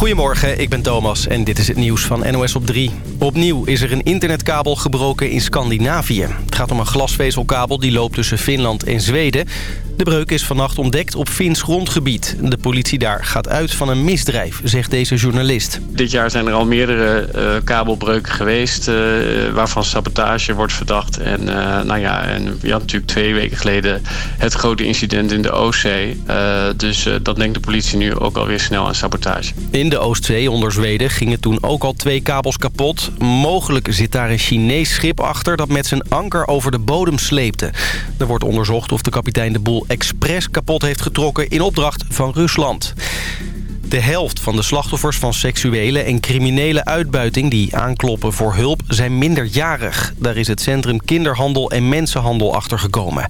Goedemorgen, ik ben Thomas en dit is het nieuws van NOS op 3. Opnieuw is er een internetkabel gebroken in Scandinavië. Het gaat om een glasvezelkabel die loopt tussen Finland en Zweden. De breuk is vannacht ontdekt op Fins grondgebied. De politie daar gaat uit van een misdrijf, zegt deze journalist. Dit jaar zijn er al meerdere uh, kabelbreuken geweest... Uh, waarvan sabotage wordt verdacht. En, uh, nou ja, en je had natuurlijk twee weken geleden het grote incident in de Oostzee. dus dat denkt de politie nu ook alweer snel aan sabotage. In de Oostzee onder Zweden gingen toen ook al twee kabels kapot. Mogelijk zit daar een Chinees schip achter dat met zijn anker over de bodem sleepte. Er wordt onderzocht of de kapitein de boel expres kapot heeft getrokken in opdracht van Rusland. De helft van de slachtoffers van seksuele en criminele uitbuiting... die aankloppen voor hulp, zijn minderjarig. Daar is het Centrum Kinderhandel en Mensenhandel achtergekomen.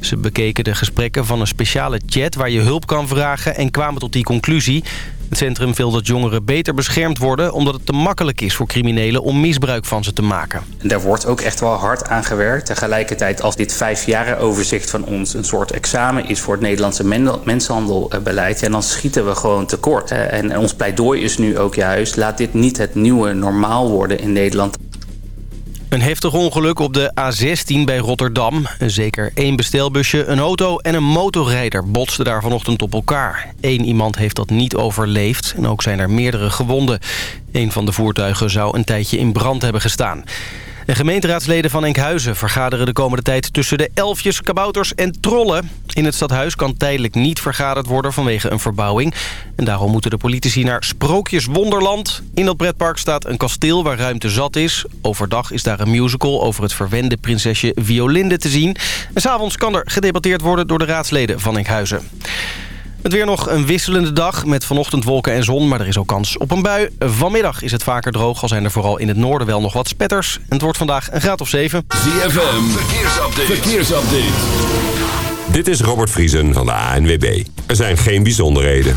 Ze bekeken de gesprekken van een speciale chat waar je hulp kan vragen... en kwamen tot die conclusie. Het centrum wil dat jongeren beter beschermd worden... omdat het te makkelijk is voor criminelen om misbruik van ze te maken. En daar wordt ook echt wel hard aan gewerkt. Tegelijkertijd als dit vijfjaren overzicht van ons... een soort examen is voor het Nederlandse mensenhandelbeleid... Ja, dan schieten we gewoon tekort. En ons pleidooi is nu ook juist... laat dit niet het nieuwe normaal worden in Nederland. Een heftig ongeluk op de A16 bij Rotterdam. Zeker één bestelbusje, een auto en een motorrijder botsten daar vanochtend op elkaar. Eén iemand heeft dat niet overleefd en ook zijn er meerdere gewonden. Een van de voertuigen zou een tijdje in brand hebben gestaan. De gemeenteraadsleden van Enkhuizen vergaderen de komende tijd tussen de elfjes, kabouters en trollen. In het stadhuis kan tijdelijk niet vergaderd worden vanwege een verbouwing. En daarom moeten de politici naar Sprookjeswonderland. In dat pretpark staat een kasteel waar ruimte zat is. Overdag is daar een musical over het verwende prinsesje Violinde te zien. En s'avonds kan er gedebatteerd worden door de raadsleden van Enkhuizen. Het weer nog een wisselende dag met vanochtend wolken en zon, maar er is ook kans op een bui. Vanmiddag is het vaker droog, al zijn er vooral in het noorden wel nog wat spetters. En het wordt vandaag een graad of 7. ZFM, verkeersupdate. verkeersupdate. Dit is Robert Vriesen van de ANWB. Er zijn geen bijzonderheden.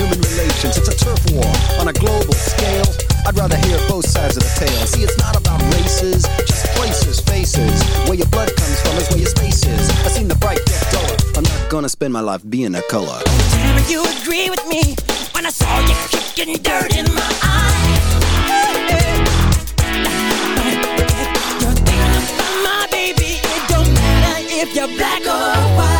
human relations. It's a turf war on a global scale. I'd rather hear both sides of the tale. See, it's not about races, just places, faces. Where your blood comes from is where your space is. I've seen the bright get duller. I'm not gonna spend my life being a color. Do you agree with me when I saw you kicking dirt in my eye. You're thinking about my baby. It don't matter if you're black or white.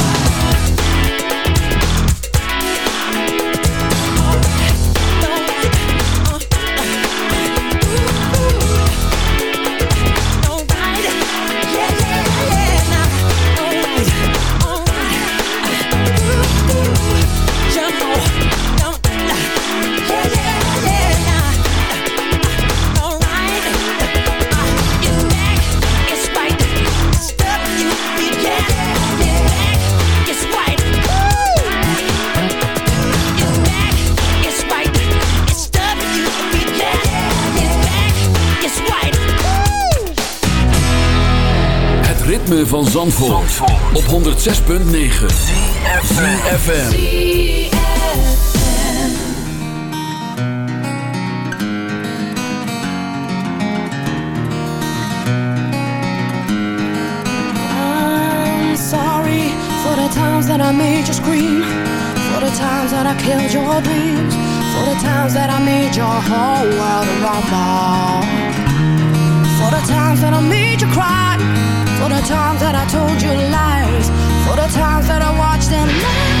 ritme van Zandvoort, Zandvoort. op 106.9 CFFM I'm sorry for the times that I made you scream. For the times that I killed your dreams. For the times that I made your whole world rumble. For the times that I made you cry the times that I told you lies. For the times that I watched them. let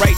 right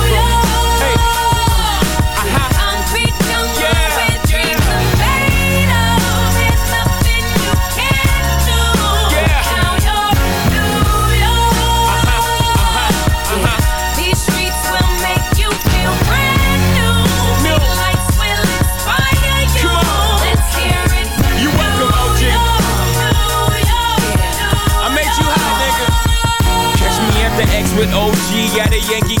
A Yankee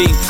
me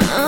Uh-uh.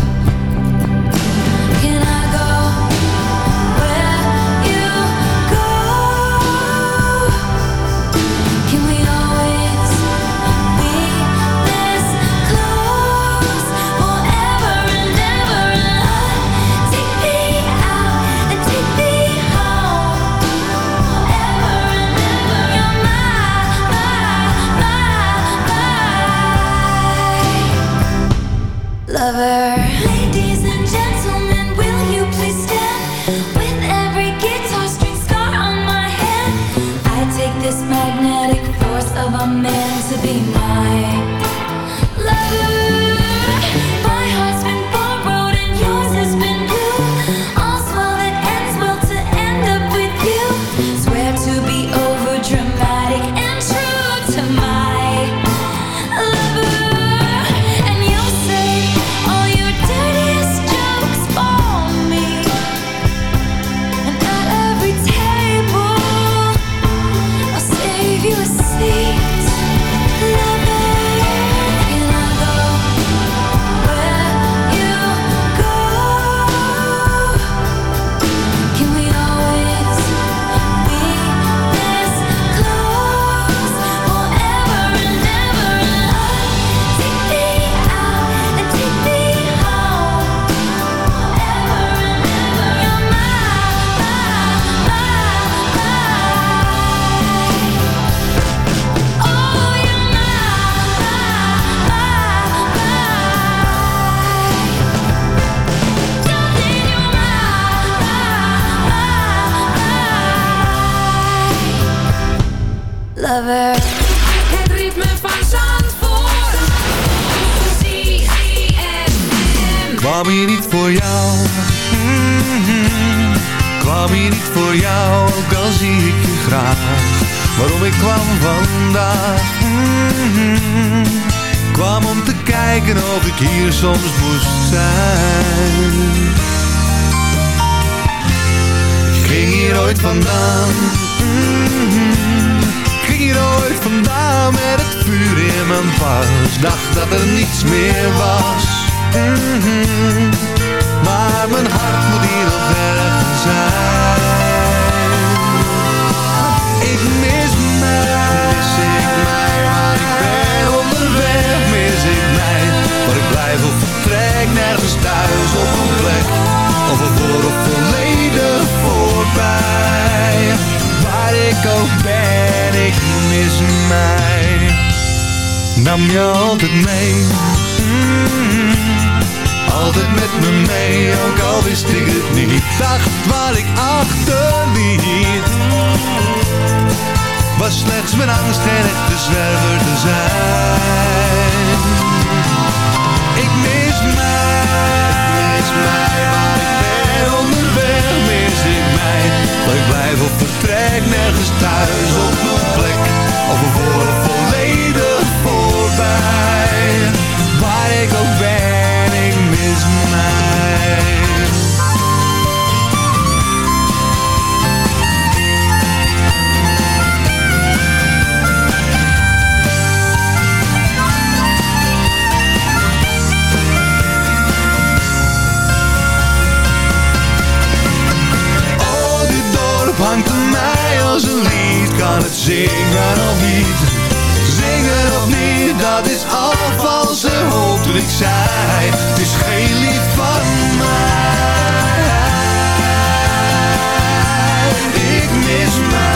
was slechts mijn angst geen echte zwerver te zijn. Ik mis mij, ik mis mij, waar ik ben onderweg, mis ik mij. Ik blijf op vertrek, nergens thuis op mijn plek, of een volledig voorbij. Waar ik ook Zingen of niet, zingen of niet, dat is al hoop ze hopelijk zij. Het is geen lied van mij, ik mis mij.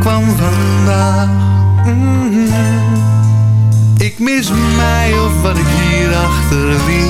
kwam vandaag. Mhm. Ik mis mij of wat ik hier achterliet.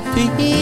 philosophy.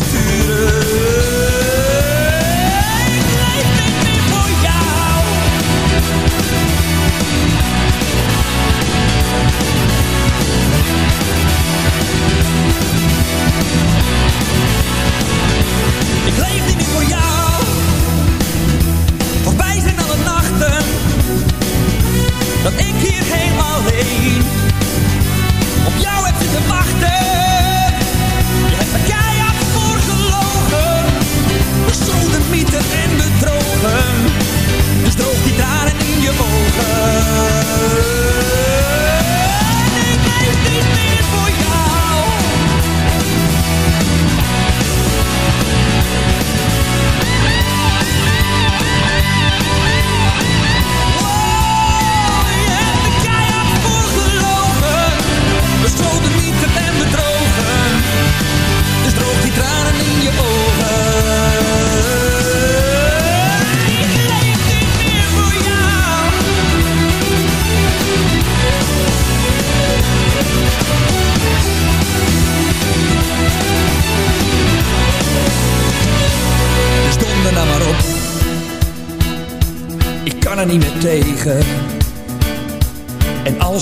to